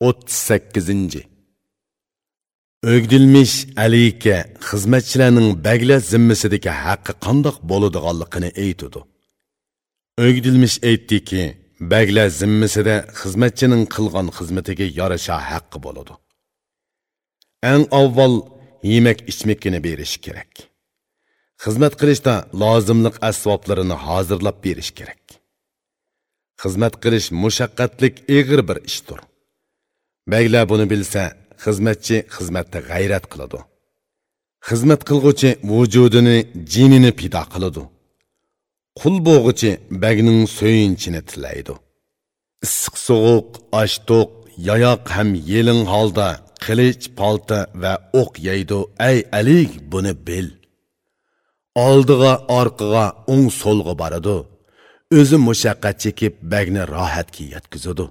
38. Ögdilmiş aliyke xizmatchilarning baglar zimmasidagi haqqi qandoq bo'ladiganligini aytadi. Ögdilmiş aytdiki, baglar zimmasida xizmatchining qilgan xizmatiga yarasha haqqi bo'ladi. Eng avval yemak ichmakini berish kerak. Xizmat qilishda lozimliq asboblarini hozirlab berish kerak. Xizmat qilish mushaqqatlik ig'ir bir ishdir. Bəylər bunu bilsə, xizmatchi xizmatda g'ayrat qiladi. Xizmat qilg'uchi vujudini, jinini pido qiladi. Qul bo'g'uchi bagning so'yinchini tilaydi. Issiq sovuq, osh to'q, yayoq ham yelin holda qilich, palta va o'q yeydi. ay alik, buni bil. Oldiga, orqaga, o'ng so'lga boradi. O'zi mushaqqat chekib bagni rohatga yetkazadi.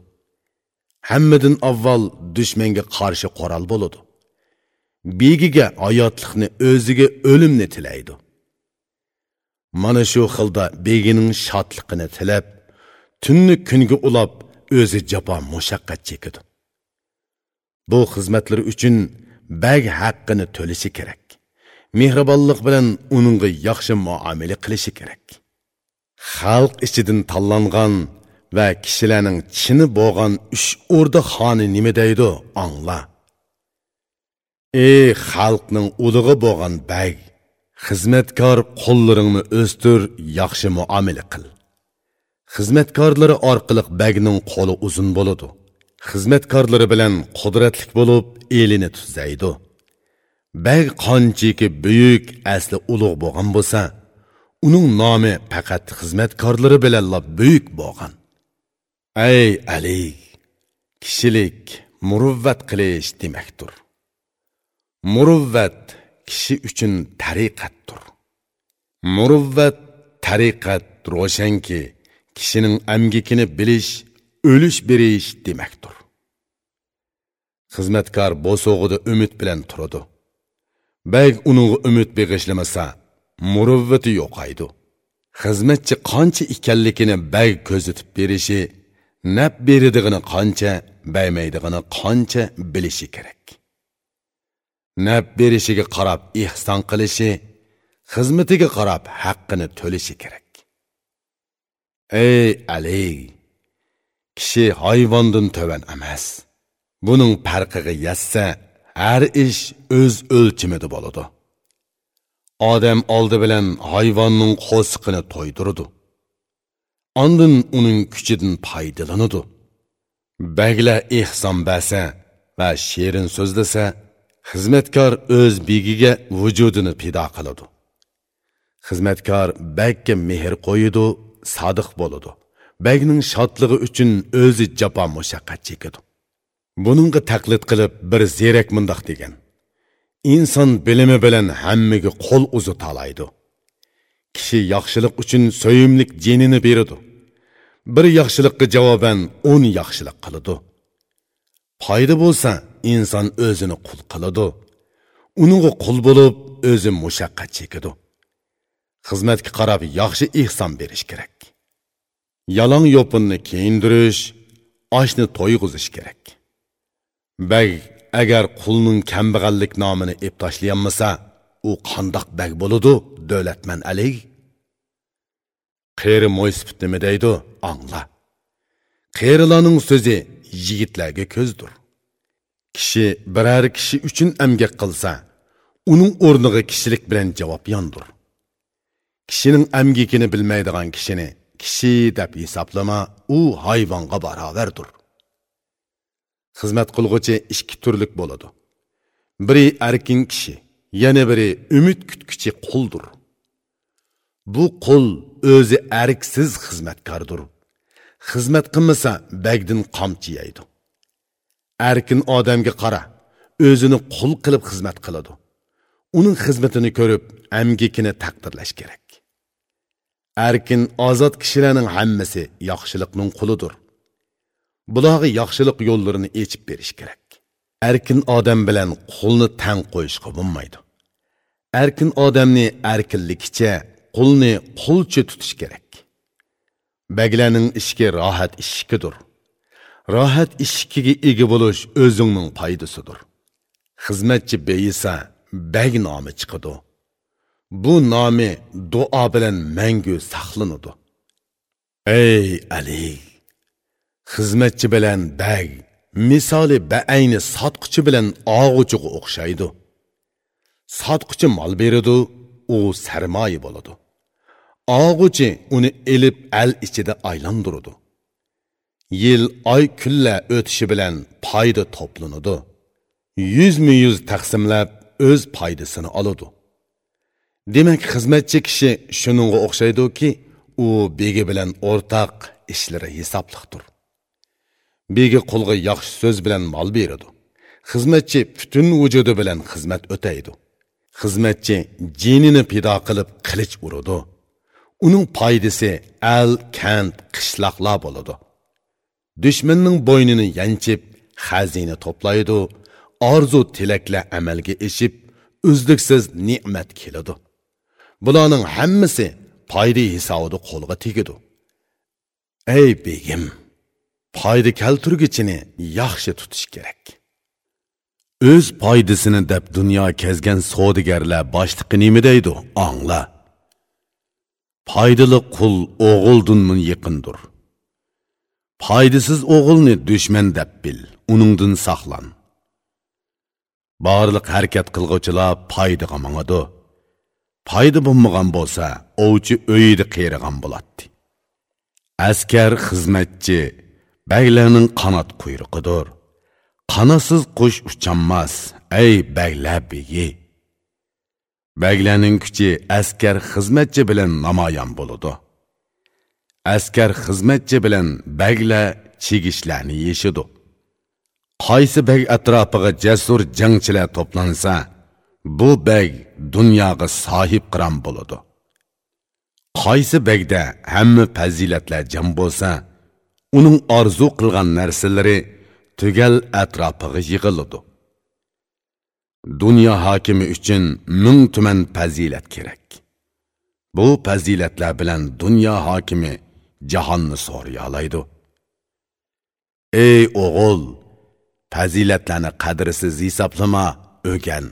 Hammadan avval dushmanga qarshi qoral bo'ladi. Begiga hayotlikni o'ziga o'limni tilaydi. Mana shu xilda begining shodligini tilab tunni kunga ulab o'zi jafo mushaqqat chekadi. Bu xizmatlar uchun bag haqqini to'lishi kerak. Mehribonlik bilan uningga yaxshi muomala qilishi kerak. Xalq ichidan tanlangan va kishilarning chini bo'lgan uch o'rda xoni nima deydi? Angla. Ey xalqning ulug'i bo'lgan bag xizmatkor qo'llaringni o'stir yaxshi muomala qil. Xizmatkorlari orqali bagning qo'li uzun bo'ladi. Xizmatkorlari bilan qudratli bo'lib elini tuzaydi. Bag qanchiki buyuk asli ulug' bo'lgan bo'lsa uning nomi faqat xizmatkorlari bilanla buyuk bo'lgan Ey Ali, kishilik muruvvat qilish demakdir. Muruvvat kishi uchun tariqatdir. Muruvvat tariqat ro'shanki, kishining amgikini bilish, o'lish berish demakdir. Xizmatkor bo'sog'ida umid bilan turadi. Bag uning umid beg'ishlamasa, muruvvati yo'qaydi. Xizmatchi qancha ekanligini bag ko'zitib berishi nab beradig'ini qancha baymaydigini qancha bilishi kerak. Nab berishiga qarab ehson qilishi xizmatiga qarab haqqini to'lishi kerak. Ey ali kishi hayvondan to'van emas. Buning farqiga yassa har ish o'z o'lchimida bo'ladi. Odam oldi bilan hayvonning qo'siqini to'ydirdi. Andın uning kuchidan foydalanadi. Baglar ehson basa va sherin so'zlasa, xizmatkor o'z begiga vujudini pido qiladi. Xizmatkor bagga mehr qo'yidi, sodiq bo'ladi. Bagning shodligi uchun o'zi jafo mushaqqat chekadi. Buningga taqlid qilib bir zerak mundoq degan. Inson bilimi bilan hammaga qo'l uzi talaydi. kishi yaxshilik uchun so'yimlik jinini beradi bir yaxshilikqa javoban o'n yaxshilik qiladi. Foyda bo'lsa inson o'zini qul qiladi. Uningga qul bo'lib o'zi mushaqqat chekadi. Xizmatga qarab yaxshi ehson berish kerak. Yalong yo'pinni kiyindirish oshni to'yg'izish kerak. Bag agar qulning kambag'allik nomini ep tashlayolmasa u qandoq bag bo'ladi davlatman alik qeri mo'ysifit nima deydi? Аңла. Qerilarning сөзі yigitlarga ko'zdir kishi biror kishi uchun amgak qilsa uning o'rniga kishilik bilan javob yondir kishining amgikini bilmaydigan kishini kishi deb hisoblama u hayvonga barobardir xizmat qilg'uchi ikki turlik bo'ladi biri erkin kishi yana biri umid kutkichi quldir bu qul o'zi erksiz xizmatkordir. Xizmat qilmasa bagdin qamchi yeydi erkin odamga qara o'zini qul qilib xizmat qiladi. Uning xizmatini ko'rib amgikini taqdirlash kerak. Erkin ozod kishilarning hammasi yaxshilikning qulidir. Bularga yaxshilik yo'llarini echib berish kerak. Erkin odam bilan qulni tang qo'yishga bo'lmaydi. Erkin odamni erkinligicha qulni qulcha tutish kerak. Baglaning ishki rohat ishkidir. Rohat ishkiga ega bo'lish o'zingning foydasidir. Xizmatchi beyisa bag nomi chiqadi. Bu nomi duo bilan mangu saqlanadi. Ey ali xizmatchi bilan bag misoli baayni sotquchi bilan og'uchiga o'xshaydi. Sotquchi mol beradi u sarmoya bo'ladi. Og'uchi uni elib al ichida aylantiradi. Yil oy kunlar o'tishi bilan foyda to'planadi. Yuzma yuz taqsimlab o'z foydasini oladi. Demak xizmatchi kishi shuningga o'xshaydiki u begi bilan o'rtaq ishlari hisobliqdir. Begi qulga yaxshi so'z bilan mol beradi. Xizmatchi butun vujudi bilan xizmat o'taydi. Xizmatchi jinini pido qilib qilich uradi uning foydasi al kant qishloqlar bo'ladi. Dushmanning bo'ynini yanchib xazina to'playdi. Orzu tilaklar amalga eshib uzluksiz ne'mat keladi. Bularning hammasi foyda hisobida qo'lga tegadi. Ey begim foyda kalturgichini yaxshi tutish kerak. O'z foydasini deb dunyo kezgan savdogarlar boshliqi nima deydi? Angla foydali qul o'g'ildinmi yaqindir foydasiz o'g'ilni dushman deb bil uningdan saqlan. Barliq harakat qilg'uvchilar foydaga mangadi. Foyda bo'lmagan bo'lsa ovchi uyida qiyragan bo'ladi askar xizmatchi baglarning qanot quyruqidir. Qanotsiz qush ucholmas ey baglar begi baglarning kuchi askar xizmatchi bilan namoyon bo'ladi askar xizmatchi bilan baglar chigishlarni yeshidi. Qaysi bag atrofiga jasur jangchilar to'plansa bu bag dunyoga sohib qiram bo'ladi qaysi bagda hamma fazilatlar jam bo'lsa uning orzu qilgan narsalari tugal atrofiga yig'iladi dunyo hokimi uchun ming tuman fazilat kerak bu fazilatlar bilan dunyo hokimi jahonni so'riya oladi ey o'g'il fazilatlarni qadrisiz hisoblama o'gan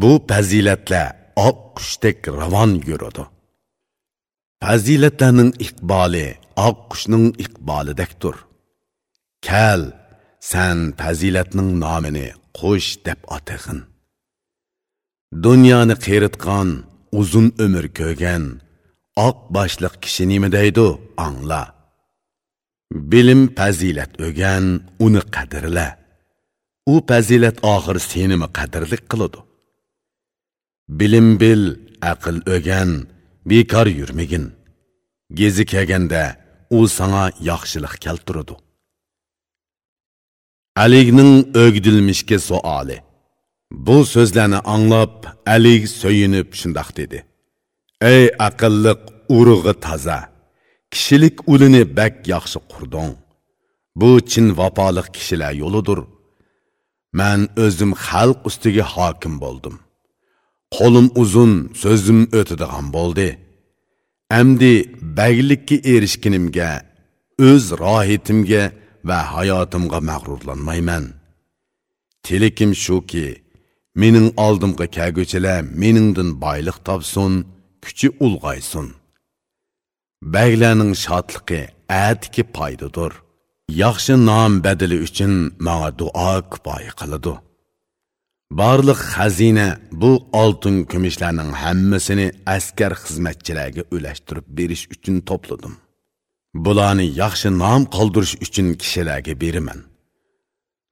bu fazilatlar oq qushdek ravon yuradi fazilatlarning iqboli oq qushning iqbolidekdir kal san fazilatning nomini qush deb otig'in. Dunyoni qeritgan uzun umr ko'rgan oq boshliq kishi nima deydi angla. Bilim fazilat o'gan uni qadrla. U fazilat oxir senimi qadrlik qiladi. Bilim bil aql o'gan bekor yurmagin. Gezi kelganda u sana yaxshilik keltiradi. Aligning o'gdilmishga suoli bu so'zlarni anglab alik so'yinib shundoq dedi. Ey aqlliq urug'i toza kishilik ulini bak yaxshi qurding bu чин vafoliq kishilar yoludur. man o'zim xalq ustiga hokim bo'ldim. Qo'lim uzun so'zim o'tadigan bo'ldi. Әмді бәгілікке ерішкенімге, өз рахетімге va hayotimga mag'rurlanmayman. Tilikim shuki mening oldimga kelguchilar meningdan boylik topsin kuchi ulg'aysin. Baglarning shodligi atiki foydadir. Yaxshi nom badili uchun manga duo kifoya qiladi. Barliq xazina bu oltin kumushlarning hammasini askar xizmatchilarga ulashtirib berish uchun to'pladim. Bularni yaxshi nom qoldirish uchun kishilarga beraman.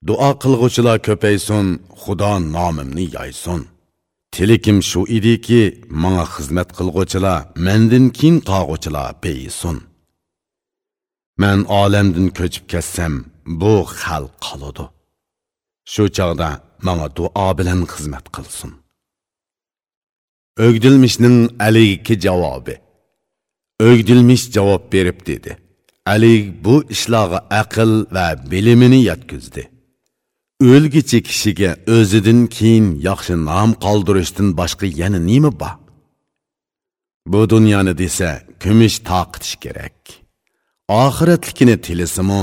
Duo qilg'uvchilar ko'paysin xudo nomimni yoysin tilikim shu ediki manga xizmat qilg'uvchilar mendan keyin qog'uvchilar beyisin man olamdan ko'chib ketsam bu xalq qoladi. Shu chog'da manga duo bilan xizmat qilsin. O'gdilmishning alayki javobi. O'gdilmish javob berib dedi. Ali bu ishlog'i aql va bilimini yetkazdi. O'lgichi kishiga o'zidan keyin yaxshi nom qoldirishdan boshqa yana nima bor? Bu dunyoni desa kumush toqitish kerak. Oxiratlikini tilisimu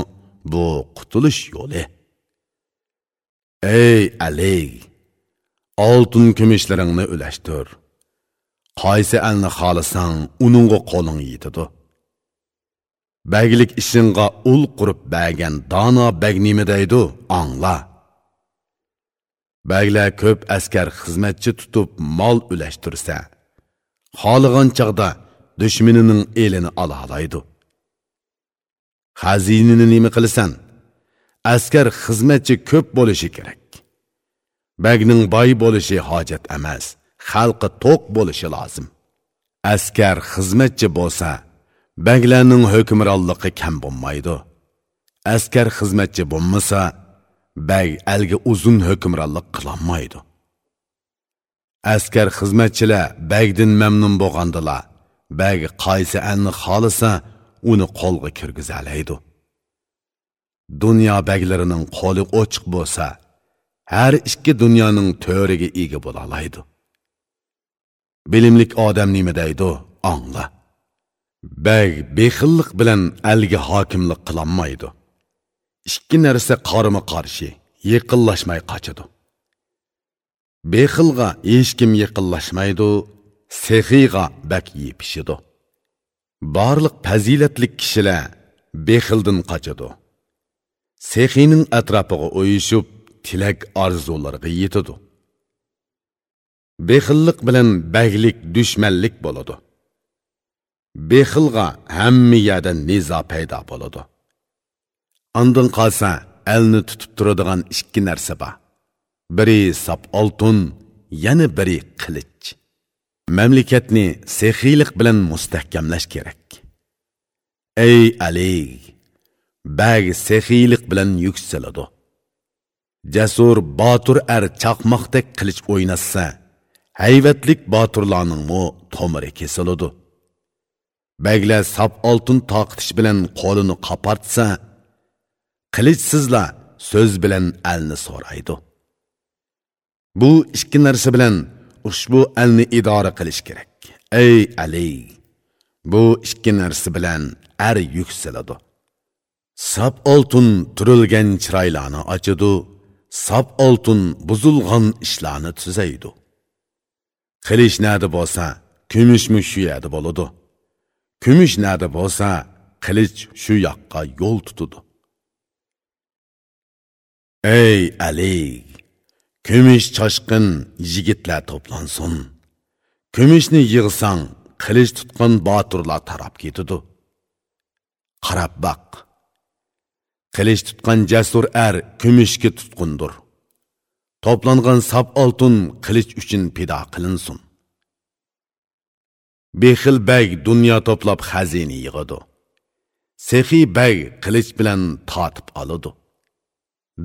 bu qutulish yo'li. Ey ali oltin kumushlaringni ulashtir. Qaysi alni xohlasang uningga qo'ling yetadi. Baglik ishingga ul qurib bergan dono bag nima deydi angla. Baglar ko'p askar xizmatchi tutib mol ulashtirsa xohlagan chog'da dushmanining elini ola olaydi. Xazinini nima qilasan? Askar xizmatchi ko'p bo'lishi kerak. Bagning boy bo'lishi hojat emas. Xalqi to'q bo'lishi lozim. Askar xizmatchi bo'lsa baglarning hukmronligi kam bo'lmaydi. Askar xizmatchi bo'lmasa bag alga uzun hukmronlik qilolmaydi. Askar xizmatchilar bagdin mamnun bo'lgandilar bag qaysi anni xohlasa uni qo'lga kirgizalaydi. Dunyo baglarining qo'li ochiq bo'lsa har ikki dunyoning to'riga ega bo'la oladi bilimlik odam nima deydi? Angla bag bexillik bilan alga hokimlik qilolmaydi ikki narsa qarama qarshi yiqinlashmay qochadi. Bexilga hech kim yiqinlashmaydi sehiyga bak yepishidi barliq fazilatli kishilar bexildan qochadi. Sehiyning atrofiga o'yishib tilak orzularga yetadi. Bexillik bilan baglik dushmanlik bo'ladi bexilga hamma yerda nizo paydo bo'ladi Andın qalsa, əlni tutub turadigan ikki narsa bor. Biri sap oltin, yana biri qilich. Mamlakatni sexiylik bilan mustahkamlash kerak. Ey Ali, bag sexiylik bilan yuksaladi. Jasur botur er chaqmoqdek qilich o'ynasa, hayvatlik boturlarning mo tomiri kesiladi. Baglar sap oltin taqtish bilan qo'lini qopartsa qilichsizlar so'z bilan alni so'raydi. Bu ikki narsa bilan ushbu alni idora qilish kerak. Ey ali bu ikki narsa bilan ar yuksaladi. Sap oltin turilgan chiroylarni ochidi sap oltin buzilgan ishlarni tuzaydi. Qilish nada bo'lsa kumushmi shu yerda bo'ladi kumush nada bo'lsa qilich shu yoqqa yo'l tutadi ey ali kumush choshqin yigitlar to'plansin. Kumushni yig'sang qilich tutgan boturlar tarab ketadi qarab baq. Qilich tutgan jasur er kumushga tutqundir to'plangan sap oltin qilich uchun pido qilinsin behil bag dunyo to'plab xazina yig'adi sehiy bag qilich bilan totib oladi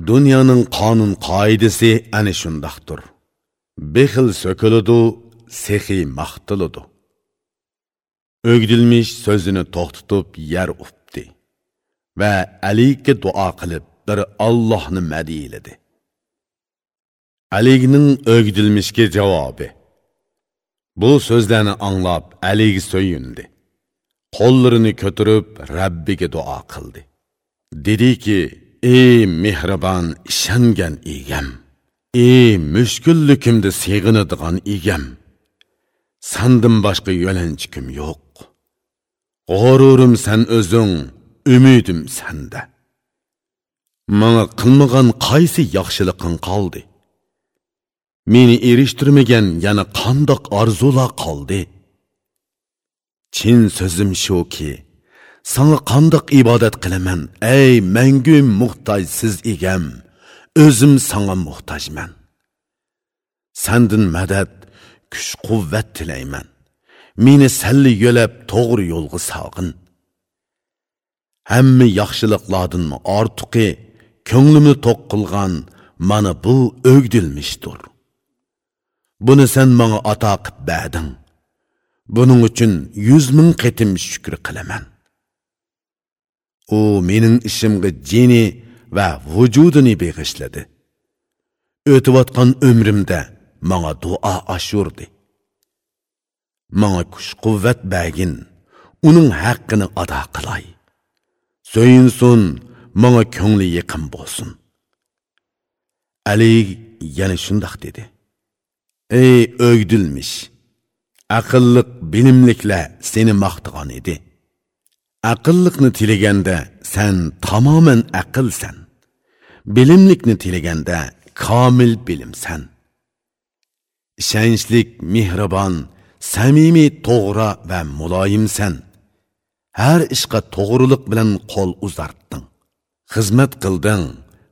Dunyoning qonun qoidasi ana shundoqdir. Bexil so'kiladi, sehiy maqtiladi. O'gdilmish so'zini to'xtatib yer updi va Aliga duo qilib bir Allohni madiyladi Aligning o'gdilmishga javobi. Bu so'zlarni anglab Alig so'yindi. Qo'llarini ko'tarib Rabbiga duo qildi. Dediki, ey mehribon ishongan egam! Ey mushkullikimda seg'inadigan egam! Sandan boshqa yo'lanchikim yo'q? G'ururim san o'zing umidim sanda. Manga qilmagan qaysi yaxshiliqing qoldi? Meni erishtirmagan yana qandoq orzular qoldi chin so'zim shuki sanga qandoq ibodat qilaman, ey mangu muhtojsiz egam. O'zim sanga muhtojman. Sandin madad, kuch-quvvat tilayman. Meni salli yo'lab to'g'ri yo'lga sog'in. Hamma yaxshiliklardan ortiqi ko'nglimni to'q qilgan mana bu o'gdilmishdir. Buni sen menga ato qilib berding. Buning uchun 100 ming qatim shukr qilaman. u mening ishimga jini va vujudini beg'ishladi. O'tayotgan umrimda manga duo ashurdi manga kuch quvvat bagin uning haqqini ado qilay. So'yinsin manga ko'ngli yaqin bo'lsin. Ali yana shundoq dedi. Ey o'gdilmish aqlliq bilimliklar seni maqtagan edi. Aqlliqni tilaganda sen tamoman aqlsan. Bilimlikni tilaganda komil bilimsan. Ishonchlik mehribon samimiy to'g'ri va muloyimsan. Har ishqa to'g'riliq bilan qo'l uzartding. Xizmat qilding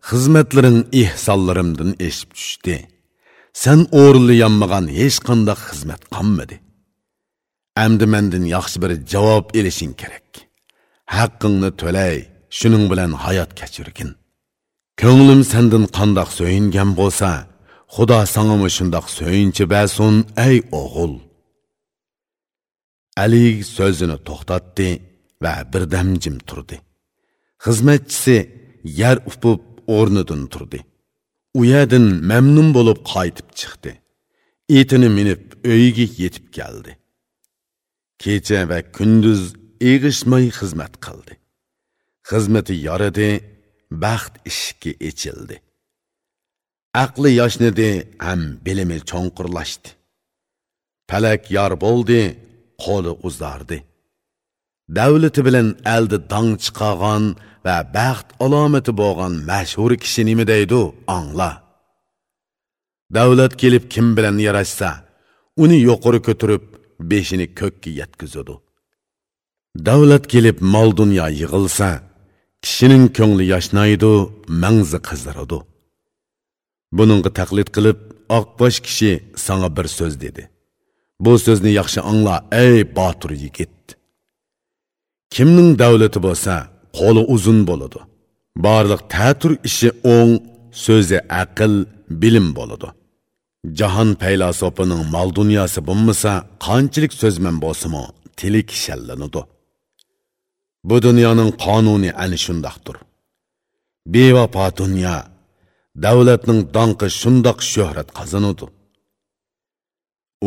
xizmatlaring ehsonlarimdan eshib tushdi. Sen o'rinlayanmagan hech qanday xizmat qolmadi amdi mandan yaxshi bir javob elishing kerak. Haqqingni to'lay shuning bilan hayot kechirgin. Ko'nglim sendin qandoq so'yingan bo'lsa xudo sangami shundoq so'yinchi basun ey o'g'il. Ali so'zini to'xtatdi va birdam jim turdi. Xizmatchisi yar upib o'rnidan turdi. U yerdan mamnun bo'lib qaytib chiqdi. Etini minib uyiga yetib keldi. kecha va kunduz eg'ishmay xizmat qildi xizmati yoridi baxt ishki echildi aqli yoshnidi ham bilimi cho'nqurlashdi palak yor bo'ldi qo'li uzardi davlati bilan aldi dong chiqargan va baxt alomati bo'lgan mashhur kishi nima deydi? Angla. Davlat kelib kim bilan yarashsa uni yuqori ko'tarib beshini ko'kka yetkazadi. Davlat kelib mol dunyo yig'ilsa kishining ko'ngli yashnaydi mangzi qizaradi. Buningga taqlid qilib oqbosh kishi sanga bir so'z dedi. Bu so'zni yaxshi angla ey botir yigit. Kimning davlati bo'lsa qo'li uzun bo'ladi. Barliq ta'tur ishi o'ng so'zi aql bilim bo'ladi. Jahon paylasopining mol dunyosi bo'lmasa qanchalik so'zman bo'lsimi tili kishallanadi bu dunyoning qonuni ani shundoqdir. Bevafo dunyo davlatning donqi shundoq shuhrat qozonadi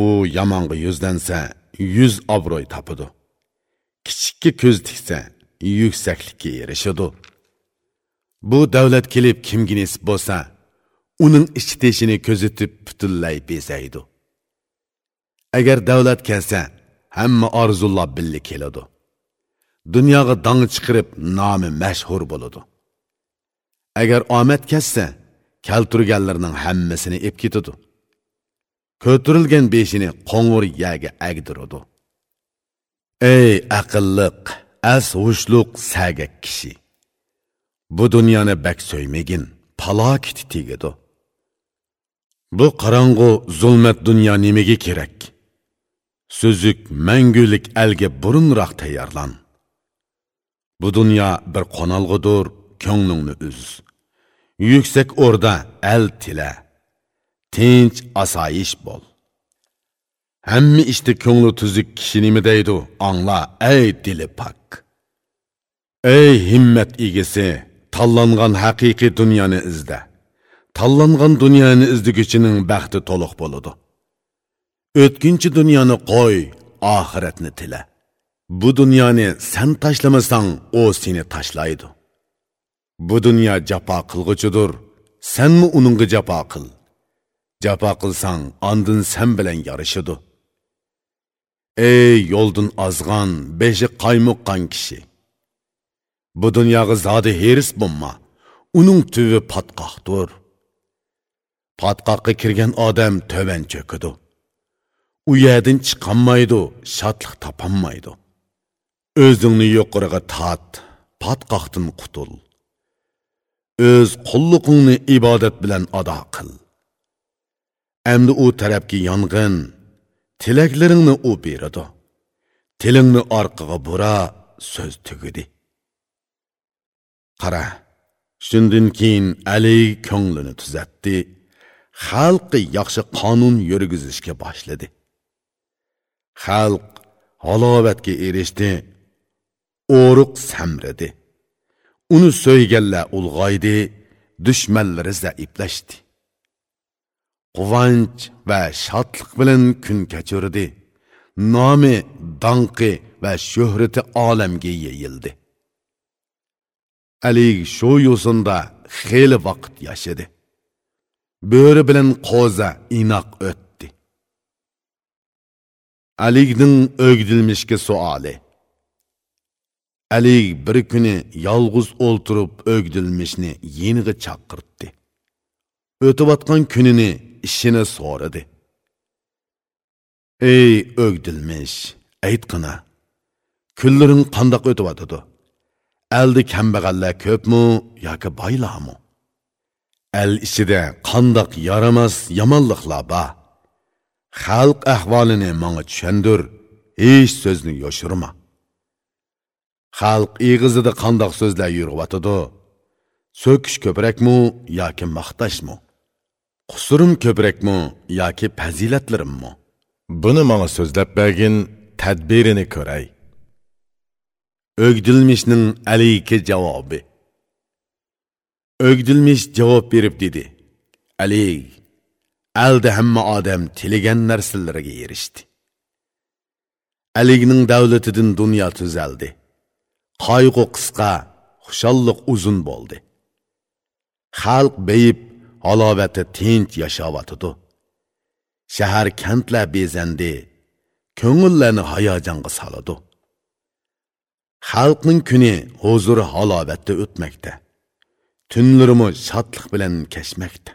u yomonga yuzlansa yuz obro'y topadi. Kichikka ko'z tiksa yuksaklikka erishadi. Bu davlat kelib kimga nisb bo'lsa uning ichi teshini ko'zitib butunlay bezaydi. Agar davlat kelsa hamma orzular billa keladi. Dunyoga dong chiqirib nomi mashhur bo'ladi. Agar omad kelsa kalturganlarning hammasini ep ketadi. Ko'tarilgan beshini qo'ng'ir yaga agdiradi. Ey aqlliq as hushluq sagak kishi bu dunyoni bak so'ymagin palokiti tegidu Bu qorong'u zulmat dunyo nimaga kerak? Suzuk mangulik alga burunroq tayyorlan. Bu dunyo bir qonalg'udur, ko'nglingni uz. Yuksak o'rda al tila. Tinch osoyish bo'l. Hamma ishda ko'ngli tuzuk kishi nima deydi? Angla, ey dili pak. Ey himmat egisi, tanlangan haqiqiy dunyoni izla. tanlangan dunyoni izdigichining baxti to'liq bo'ladi o'tkinchi dunyoni qo'y oxiratni tila bu dunyoni sen tashlamasang u seni tashlaydi bu dunyo jafo qilg'uchidir sanmi uningga jafo qil jafo qilsang ondin sen bilan yarishidi ey yo'ldan ozg'an beshi qaymuqqan kishi. Bu dunyoga zodi heris bo'lma uning tuvi patqoqdir patqoqqa kirgan odam tövan cho'kidi u yerdan chiqolmaydi shodlik topolmaydi o'zingni yuqoriga tat patqoqdan qutul. O'z qulluqingni ibodat bilan ado qil endi u tarafga yong'in tilaklaringni u beradi. Tilingni orqaga bura so'z tugidi qara shundan keyin ali ko'nglini tuzatdi. Xalqi yaxshi qonun yurgizishga boshladi. Xalq halovatga erishdi. O'ruq samridi uni so'yganlar ulg'oydi dushmanlari zaiflashdi. Quvonch va shodlik bilan kun kechirdi. Nomi donqi va shuhrati olamga yeyildi. Ali shu yo'sinda xeli vaqt yashadi bo'ri bilan qo'za inoq o'tdi. Alikning o'gdilmishga suoli. Ali bir kuni yolg'iz o'ltirib o'gdilmishni yeniga chaqirtdi o'tayotgan kunini ishini so'radi. Ey o'gdilmish aytqina kunlaring qandoq o'tyotidi aldi kambag'allar ko'pmi yoki boylarmi al ichida qandoq yaramas yomonliklar bor. Xalq ahvolini manga tushundir hech so'zni yoshirma. Xalq ig'izida qandoq so'zlar yurg'atidi so'kish ko'prakmi yoki maqtashmi? Qusurim ko'prakmi yoki fazilatlarimmi? Buni manga so'zlab bergin tadbirini ko'ray. O'gdilmishning alayki javobi. O'gdilmish javob berib dedi. Alik alda hamma odam tilagan narsalariga erishdi. Aligning davlatidan dunyo tuzaldi. Qayg'u qisqa xushalliq uzun bo'ldi. Xalq beyib halovati tinch yashayotidi. Shahar kantlar bezandi ko'ngillarni hayajonga soladi. Xalqning kuni huzur halovatda o'tmoqda. Tunlarimi shodlik bilan kechmoqda.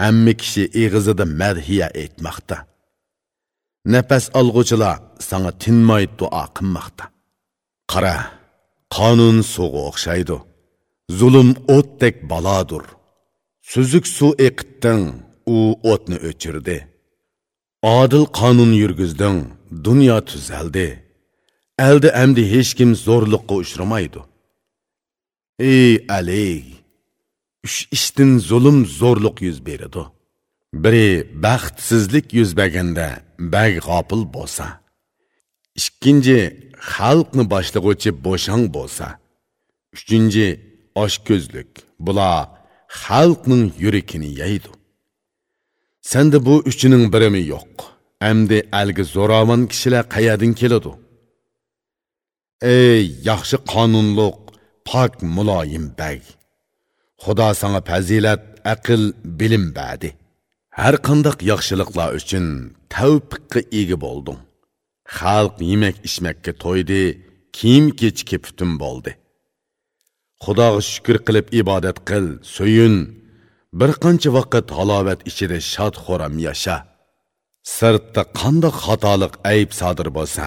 Hamma kishi ig'izida madhiya aytmoqda. Nafas olg'uchilar sanga tinmay duo qilmoqda. Qara qonun suvga o'xshaydi. Zulm o'tdek balodur. Suzuk suv eqitding u o'tni o'chirdi odil qonun yurgizding dunyo tuzaldi Əldə əmdi hech kim zorluqqa uçramaydı. Ey Ali, üç iştin zulüm zorluq yüz beridi. Biri baxtsizlik yuz bəgəndə bəg qapıl bolsa. ikkinchi xalqni başlıqıcı bo'shang bolsa. uchinchi oshko'zlik Bula xalqning yürəkini yeydi. sanda bu uchining birimi yo'q. Amdi algi zo'ravon kishilar qayadın keladi? Ey yaxshi qonunliq pok muloyim bag. Xudo sanga fazilat aql bilim badi. Har qandoq yaxshiliklar uchun tavfiqqa ega bo'lding. Xalq yemak ichmakka to'ydi kiyim kechki butun bo'ldi. Xudoga shukur qilib ibodat qil so'yin bir qancha vaqt halovat ichida shod xo'ram yasha sirtda qandoq xatolik ayb sodir bo'lsa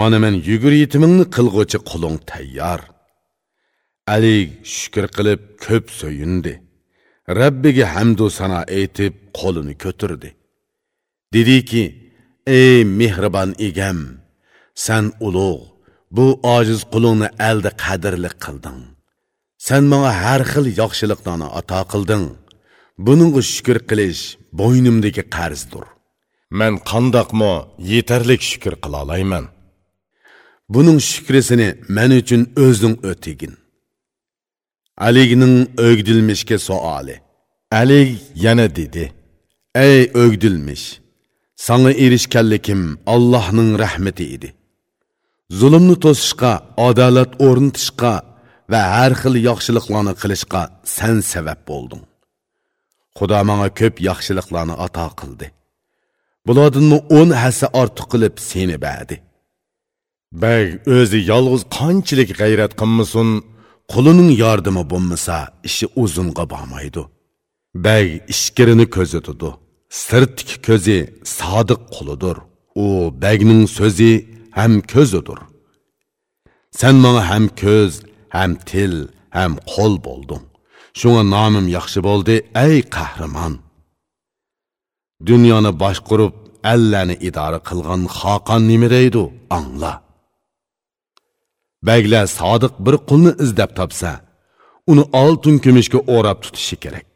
Mana men yugur yetimingni qilg'uchi quling tayyor. Ali shukr qilib ko'p so'yindi. Rabbiga hamdu sana aytib qo'lini ko'tirdi. Dediki, ey mehribon egam, sen ulug' bu ojiz qulingni alda qadrli qilding. Sen menga har xil yaxshiliklarni ato qilding. Buningga shukr qilish bo'ynimdagi qarzdir. Men qandoqmi yetarlik shukr qila olmayman. Bunun şükresini men üçün özün ötegin. Aligning o'gdilmishga suoli. Alig yana dedi: Ey o'gdilmish, sana erishganlikim Allohning rahmati edi. Zulmni to'sishga, adolat o'rnatishga va har xil yaxshiliklarni qilishga sen sabab bo'lding. Xudo menga ko'p yaxshiliklarni ato qildi. Bulardan 10 hassa ortiq qilib seni berdi. Bəg özü yalğız qançilik g'ayrat qilmasin, qulining yordami bo'lmasa, ishi uzunga bormaydi. Bəg ishkirini ko'zitidi. Sirtki ko'zi sodiq qulidir. U bəgning so'zi ham ko'zidir. Sen menga ham ko'z, ham til, ham qo'l bo'lding. Shunga nomim yaxshi bo'ldi, ey qahramon. Dunyoni boshqurib, Allahni idora qilgan xoqon nima? Angla. Bəylər sodiq bir qulni izlab topsa, uni oltin kumushga o'rab tutishi kerak.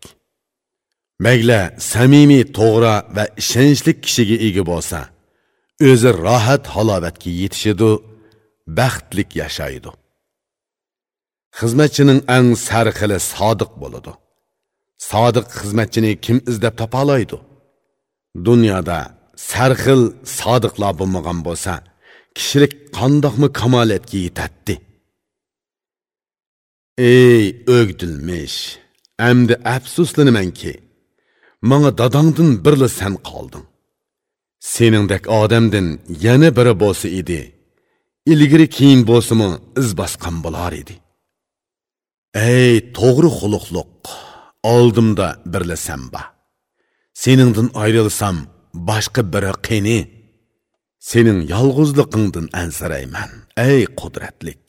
Bəylər samimiy, to'g'ri va ishonchli kishiga ega bo'lsa, o'zi rohat halovatga yetishidu baxtlik yashaydi. Xizmatchining eng sarxili sodiq bo'ladi. Sodiq xizmatchini kim izlab topa? Dunyoda sarxil sodiqlar bo'lmagan bo'lsa, kishilik qandoqmi kamolatga yetadi ey o'gdilmish amdi afsuslanamanki manga dadangdan birla sen qolding seningdek odamdan yana biri bo'lsa edi ilgari keyin bo'lsimi iz bosgan bo'lar edi ey to'g'ri xuluqliq oldimda birla sen ba. Seningdan ayrilsam boshqa biri qeni. Sening yolg'izligingdan ansirayman ey qudratlik.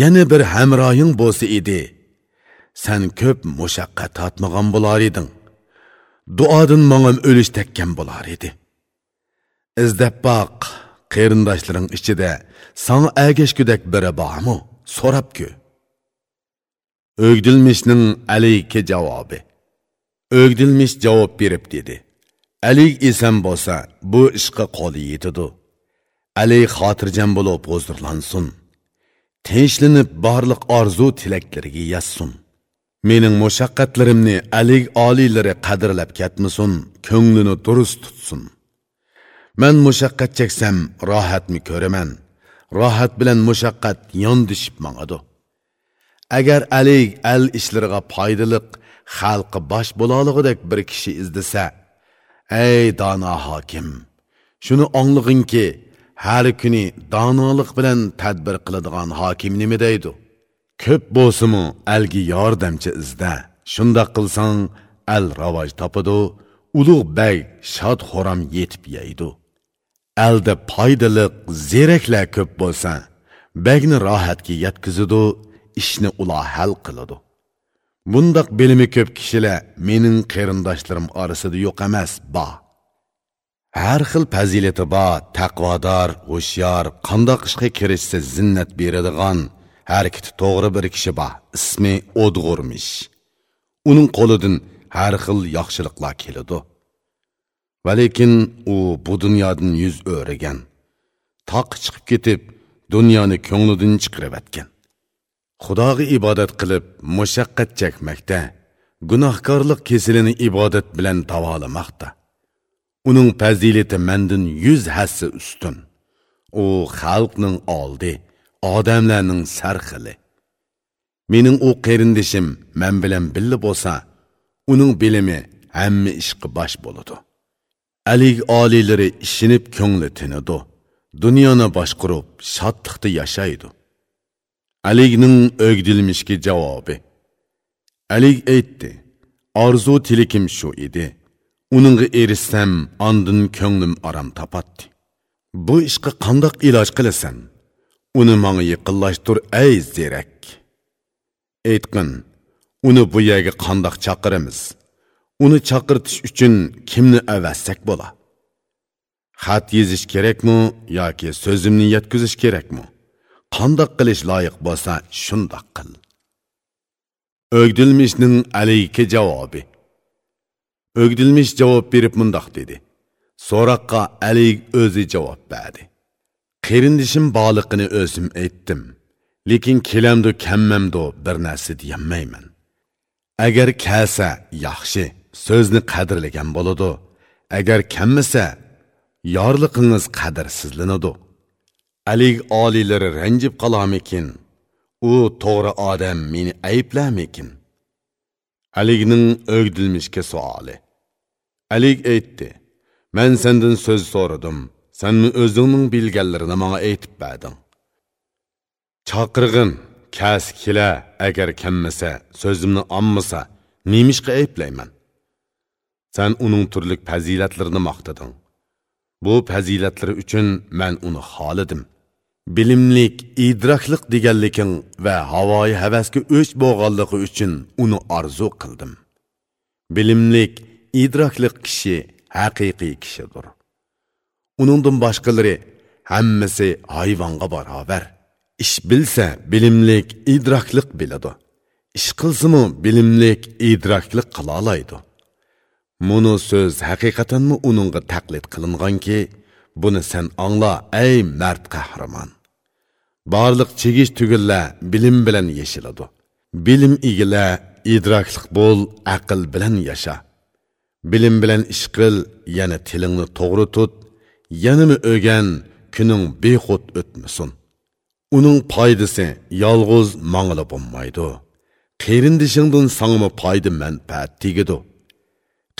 Yana bir hamroying bo'lsa edi sen ko'p mushaqqat tatmagan bo'lar eding. Duodan mangam o'lish tekkan bo'lar edi. Izlab boq qarindoshlaring ichida sana agashgudek biri bormi? So'rabku o'gdilmishning alayka javobi o'gdilmish javob berib dedi. Alik esan bo'lsa bu ishqa qo'li yetidu. Alik xotirjam bo'lib hozirlansin tinchlanib barliq orzu tilaklariga yassin. Mening mushaqqatlarimni alik oliylari qadrlab ketmasin ko'nglini durust tutsin. Man mushaqqat cheksam rohatni ko'raman. Rohat bilan mushaqqat yondishib mangadu agar alik al ishlariga foydaliq xalqi bosh bo'lolig'idek bir kishi izdasa ey dono hokim shuni anglag'inki har kuni donolik bilan tadbir qiladigan hokim nima deydi? Ko'p bo'lsimu algi yordamchi izda. Shundoq qilsang al ravoj topadi ulug' bag shod xo'ram yetib yeydi. Alda foydaliq zeraklar ko'p bo'lsa bagni rohatga yetkazidi ishni ular hal qiladi bundoq bilimi ko'p kishilar mening qarindoshlarim orasida yo'q emas bor har xil fazilati bor taqvodor hushyor qandoq ishga kirishsa zinnat beradigan harakati to'g'ri bir kishi bor ismi o'dg'urmish uning qo'lidan har xil yaxshiliklar keladi va lekin u bu dunyodan yuz o'ragan toq chiqib ketib dunyoni ko'nglidan chiqarib atgan xudoga ibodat qilib mushaqqat chekmakda gunohkorlik kesilini ibodat bilan davolamoqda. Uning fazilati mandan yuz hassa ustun. U xalqning oldi odamlarning sarxili. Mening u qarindishim men bilan billa bo'lsa uning bilimi hamma ishqi bosh bo'ladi. Alik oliylari ishinib ko'ngli tinidi dunyoni boshqurib shodliqda yashaydi. Aligning o'gdilmishki javobi. Alik aytdi orzu tilikim shu edi. Uningga erishsam ondin ko'nglim aram topatdi bu ishqa qandoq iloj qilasan? Uni manga yaqinlashtir ey zerak. Aytqin uni bu yerga qandoq chaqiramiz? Uni chaqirtish uchun kimni avassak bo'la? Xat yezish kerakmi yoki so'zimni yetkazish kerakmi? Qandoq qilish loyiq bo'lsa shundoq qil o'gdilmishning alayki javobi o'gdilmish javob berib mundoq dedi so'roqqa alik o'zi javob berdi qarindishim boliqini o'zim aytdim lekin kelamdu kammamdu bir narsa deyolmayman agar kelsa yaxshi so'zni qadrlagan bo'ladi agar kammasa yorliqingiz qadrsizlanadi alik oliylari ranjib qolamikin? U to'g'ri odam meni ayblamikin aligning o'gdilmishga savoli alik aytdi man sendan so'z so'radim. Sanmi o'zingning bilganlarini manga aytib berding? Chaqirg'in kas kela agar kammasa so'zimni olmasa nemishqa ayblayman? San uning turlik fazilatlarini maqtading. Bu fazilatlari uchun man uni xolidim. Bilimlik idrokliq deganliging va havoyi havasga o'ch bo'lganligi uchun uni orzu qildim. Bilimlik idrokliq kishi haqiqiy kishidir. Uningdan boshqalari hammasi hayvonga barobar. Ish bilsa bilimlik idrokliq biladi. Ish qilsimi bilimlik idrokliq qila Мұны сөз хақиқатанмы ұныңғы тәқлет қылынған ке, бұны сән аңла, әй мәрт қахраман. Барлық чегіш түгілі білім білән ешіледі. Білім игілі идраклық бол, әқіл білән яша. Білім білән ішқіл, яны тіліңні тоғры тұт, янымы өген күнің бейқот өтмісін. Оның пайдасы ялғыз маңылы болмайды. Қеріндішіңдің саңымы пайды мәнпәт тегеді.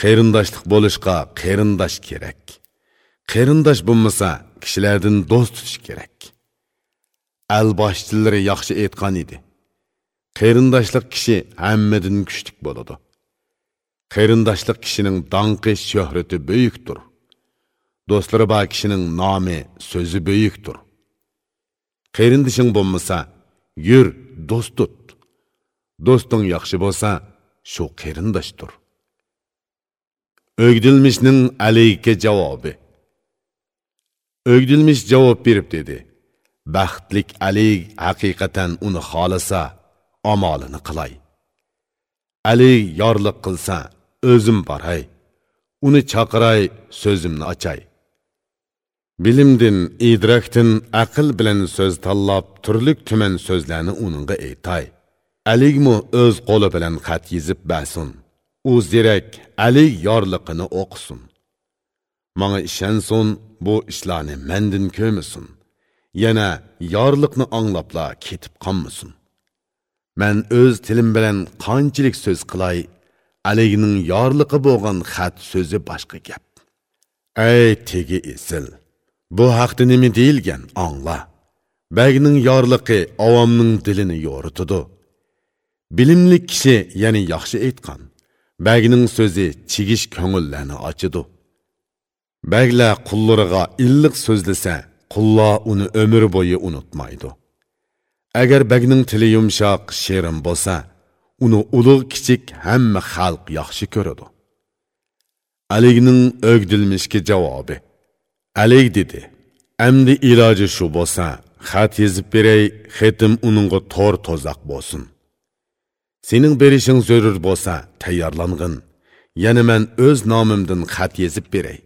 Qarindoshlik bo'lishga qarindosh kerak. Qarindosh bo'lmasa kishilardan do'st tutish kerak. Al boshchilari yaxshi aytgan edi. Qarindoshlik kishi hammadan kuchlik bo'ladi. Qarindoshlik kishining donqi shohrati buyukdir. Do'stlari bor kishining nomi so'zi buyukdir. Qarindishing bo'lmasa yur do'st tut. Do'sting yaxshi bo'lsa shu qarindoshdir o'gdilmishning alayga javobi. O'gdilmish javob berib dedi. Baxtlik alik haqiqatan uni xohlasa amalini qilay. Alik yorliq qilsa o'zim boray. Uni chaqiray so'zimni ochay. Bilimdin idrokdan aql bilan so'z tanlab turli tuman so'zlarni uningga aytay. Aligmu o'z qo'li bilan xat yezib basun. U zirak ali yorliqini o'qisin. Manga ishonsin bu ishlarni mandin ko'misin yana yorliqni anglabla ketib qolmasin. Man o'z tilim bilan qanchalik so'z qilay alining yorliqi bo'lgan xat so'zi boshqa gap. Ey tegi esil bu haqda nima deyilgan angla? Bagning yorliqi avomning dilini yo'ritidi bilimli kishi ya'ni yaxshi aytgan. Бәгінің so'zi чигіш ko'ngillarni ochidi Бәглә құллырыға illiq so'zlasa құлла uni umr bo'yi unutmaydi. Agar бәгінің tili yumshoq shirin bo'lsa uni ulug' kichik hamma xalq yaxshi ko'radi. Aligning o'gdilmishga javobi Әлік dedi әмді iloji shu bo'lsa xat езіп beray xetim uningga тор to'zaq bo'lsin. Sening berishing zarur bo'lsa tayyorlangin yana man o'z nomimdan xat yezib beray